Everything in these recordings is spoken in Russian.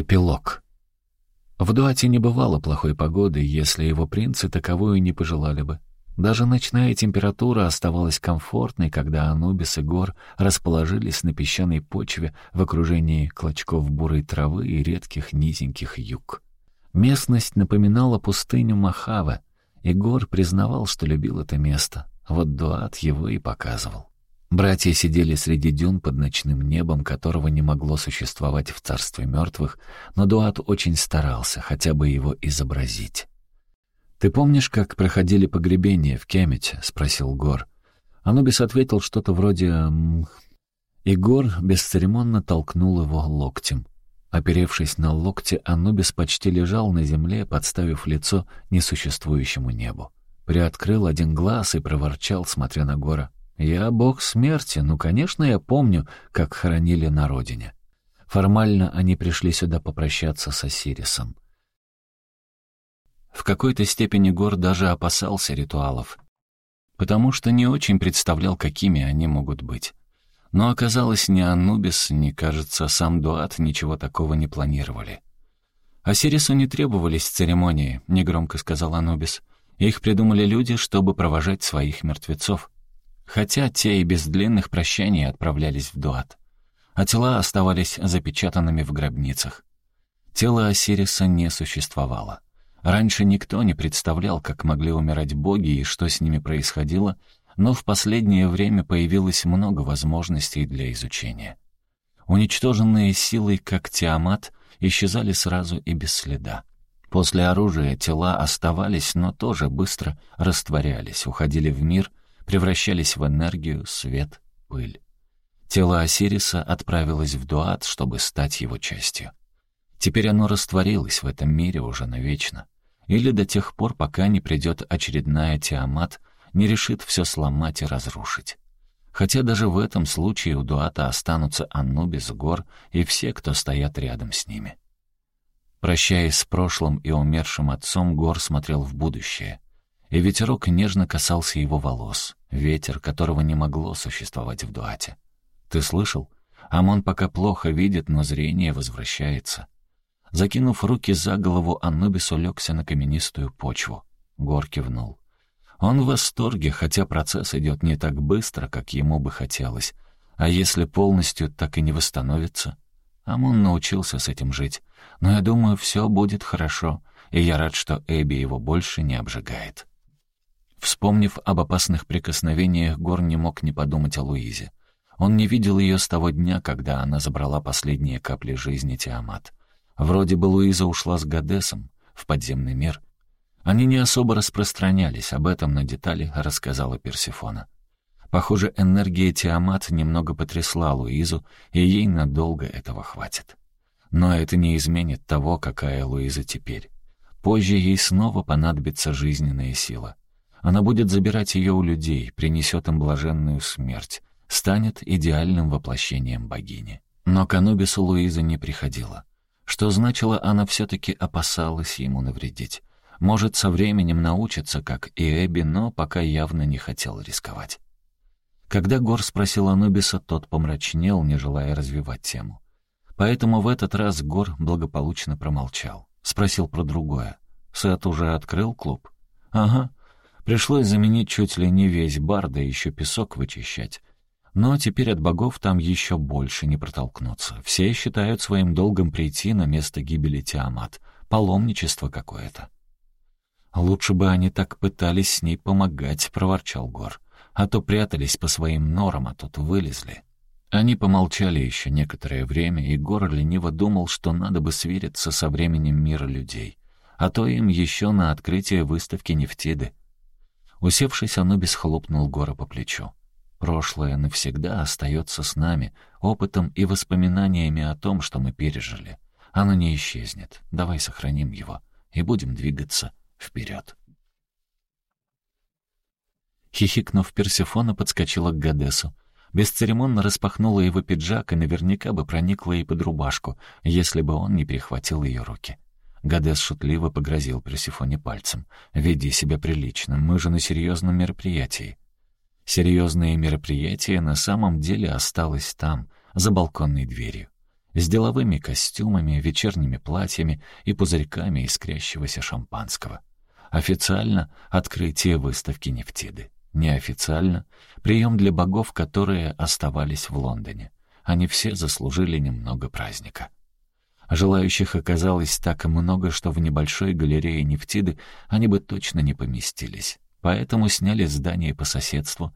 Эпилог. В Дуате не бывало плохой погоды, если его принцы таковую не пожелали бы. Даже ночная температура оставалась комфортной, когда Анубис и Гор расположились на песчаной почве в окружении клочков бурой травы и редких низеньких юг. Местность напоминала пустыню Махаве, и Гор признавал, что любил это место. Вот Дуат его и показывал. Братья сидели среди дюн под ночным небом, которого не могло существовать в царстве мертвых, но Дуат очень старался хотя бы его изобразить. «Ты помнишь, как проходили погребения в Кемете?» — спросил Гор. Анубис ответил что-то вроде И Гор бесцеремонно толкнул его локтем. Оперевшись на локте, Анубис почти лежал на земле, подставив лицо несуществующему небу. Приоткрыл один глаз и проворчал, смотря на Гора. Я бог смерти, ну, конечно, я помню, как хоронили на родине. Формально они пришли сюда попрощаться с Осирисом. В какой-то степени Гор даже опасался ритуалов, потому что не очень представлял, какими они могут быть. Но оказалось, ни Анубис, ни, кажется, сам Дуат ничего такого не планировали. «Осирису не требовались церемонии», — негромко сказал Анубис. «Их придумали люди, чтобы провожать своих мертвецов хотя те и без длинных прощаний отправлялись в Дуат. А тела оставались запечатанными в гробницах. Тело Осириса не существовало. Раньше никто не представлял, как могли умирать боги и что с ними происходило, но в последнее время появилось много возможностей для изучения. Уничтоженные силой, как Тиамат, исчезали сразу и без следа. После оружия тела оставались, но тоже быстро растворялись, уходили в мир, превращались в энергию, свет, пыль. Тело Осириса отправилось в Дуат, чтобы стать его частью. Теперь оно растворилось в этом мире уже навечно. Или до тех пор, пока не придет очередная Тиамат, не решит все сломать и разрушить. Хотя даже в этом случае у Дуата останутся Анубис, Гор и все, кто стоят рядом с ними. Прощаясь с прошлым и умершим отцом, Гор смотрел в будущее. И ветерок нежно касался его волос, ветер, которого не могло существовать в Дуате. «Ты слышал? Амон пока плохо видит, но зрение возвращается». Закинув руки за голову, Анубис улегся на каменистую почву. Гор кивнул. Он в восторге, хотя процесс идет не так быстро, как ему бы хотелось. А если полностью так и не восстановится? Амон научился с этим жить. Но я думаю, все будет хорошо, и я рад, что Эбби его больше не обжигает. Вспомнив об опасных прикосновениях, Гор не мог не подумать о Луизе. Он не видел ее с того дня, когда она забрала последние капли жизни Тиамат. Вроде бы Луиза ушла с Гадесом в подземный мир. Они не особо распространялись, об этом на детали рассказала Персифона. Похоже, энергия Тиамат немного потрясла Луизу, и ей надолго этого хватит. Но это не изменит того, какая Луиза теперь. Позже ей снова понадобится жизненная сила. Она будет забирать ее у людей, принесет им блаженную смерть, станет идеальным воплощением богини. Но к Анубису Луиза не приходила. Что значило, она все-таки опасалась ему навредить. Может, со временем научится, как и Эбби, но пока явно не хотел рисковать. Когда Гор спросил Анубиса, тот помрачнел, не желая развивать тему. Поэтому в этот раз Гор благополучно промолчал. Спросил про другое. «Сет уже открыл клуб?» «Ага. Пришлось заменить чуть ли не весь бар, да еще песок вычищать. Но теперь от богов там еще больше не протолкнуться. Все считают своим долгом прийти на место гибели Тиамат. Паломничество какое-то. «Лучше бы они так пытались с ней помогать», — проворчал Гор. «А то прятались по своим норам, а тут вылезли». Они помолчали еще некоторое время, и Гор лениво думал, что надо бы свериться со временем мира людей. А то им еще на открытие выставки Нефтиды. Усевшись, Анубис хлопнул Гора по плечу. Прошлое навсегда остается с нами, опытом и воспоминаниями о том, что мы пережили. Оно не исчезнет. Давай сохраним его и будем двигаться вперед. Хихикнув, Персифона подскочила к Гадесу. Бесцеремонно распахнула его пиджак и наверняка бы проникла и под рубашку, если бы он не перехватил ее руки. Гадес шутливо погрозил Персифоне пальцем. «Веди себя прилично, мы же на серьезном мероприятии». Серьезное мероприятие на самом деле осталось там, за балконной дверью. с деловыми костюмами, вечерними платьями и пузырьками искрящегося шампанского. Официально — открытие выставки Нефтиды. Неофициально — прием для богов, которые оставались в Лондоне. Они все заслужили немного праздника. Желающих оказалось так много, что в небольшой галерее Нефтиды они бы точно не поместились. Поэтому сняли здание по соседству,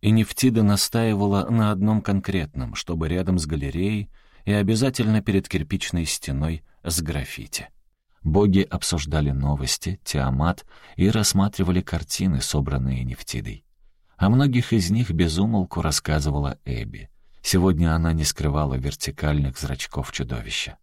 и Нефтида настаивала на одном конкретном, чтобы рядом с галереей и обязательно перед кирпичной стеной с граффити. Боги обсуждали новости, Тиамат и рассматривали картины, собранные Нефтидой. О многих из них безумолку рассказывала Эбби. Сегодня она не скрывала вертикальных зрачков чудовища.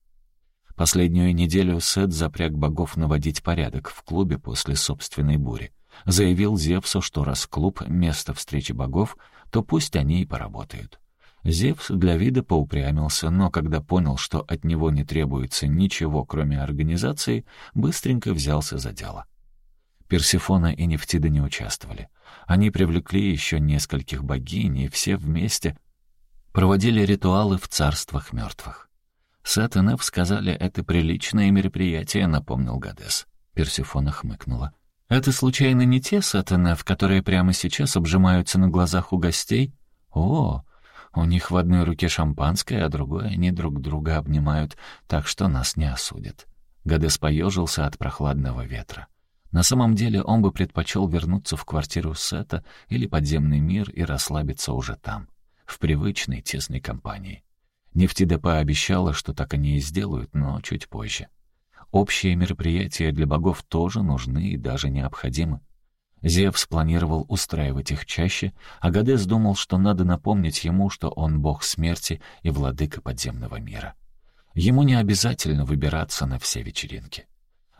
Последнюю неделю Сет запряг богов наводить порядок в клубе после собственной бури. Заявил Зевсу, что раз клуб — место встречи богов, то пусть они и поработают. Зевс для вида поупрямился, но когда понял, что от него не требуется ничего, кроме организации, быстренько взялся за дело. Персифона и Нефтида не участвовали. Они привлекли еще нескольких богинь, и все вместе проводили ритуалы в царствах мертвых. Неф сказали, это приличное мероприятие, напомнил Гадес. Персифона хмыкнула. «Это случайно не те Неф, которые прямо сейчас обжимаются на глазах у гостей?» «О, у них в одной руке шампанское, а другой они друг друга обнимают, так что нас не осудят. Гадес поежился от прохладного ветра. На самом деле он бы предпочел вернуться в квартиру Сета или подземный мир и расслабиться уже там, в привычной тесной компании. Нефтида пообещала, что так они и сделают, но чуть позже. Общие мероприятия для богов тоже нужны и даже необходимы. Зевс планировал устраивать их чаще, а Гадес думал, что надо напомнить ему, что он бог смерти и владыка подземного мира. Ему не обязательно выбираться на все вечеринки.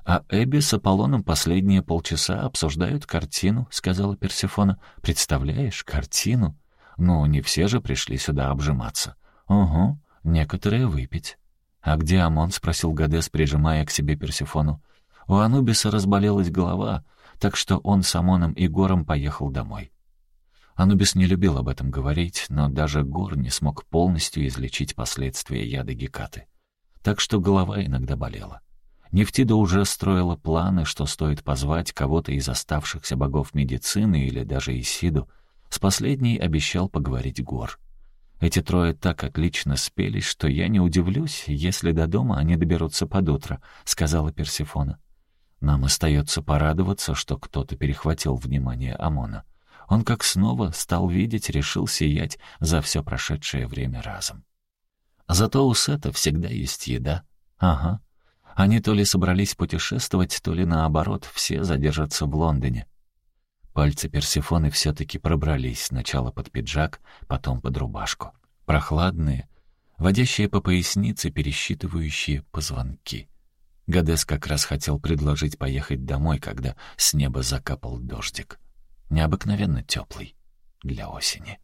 «А Эбби с Аполлоном последние полчаса обсуждают картину», — сказала Персифона. «Представляешь, картину? Ну, не все же пришли сюда обжиматься. Угу, некоторые выпить». «А где Амон?» — спросил Гадес, прижимая к себе Персифону. У Анубиса разболелась голова — так что он с Амоном и Гором поехал домой. Анубис не любил об этом говорить, но даже Гор не смог полностью излечить последствия яда Гекаты. Так что голова иногда болела. Нефтида уже строила планы, что стоит позвать кого-то из оставшихся богов медицины или даже Исиду. С последней обещал поговорить Гор. Эти трое так отлично спелись, что я не удивлюсь, если до дома они доберутся под утро, — сказала Персифона. Нам остается порадоваться, что кто-то перехватил внимание Амона. Он как снова стал видеть, решил сиять за все прошедшее время разом. Зато у Сета всегда есть еда. Ага. Они то ли собрались путешествовать, то ли наоборот, все задержатся в Лондоне. Пальцы Персифоны все-таки пробрались сначала под пиджак, потом под рубашку. Прохладные, водящие по пояснице, пересчитывающие позвонки. Гадес как раз хотел предложить поехать домой, когда с неба закапал дождик. Необыкновенно теплый для осени.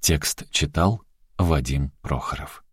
Текст читал Вадим Прохоров.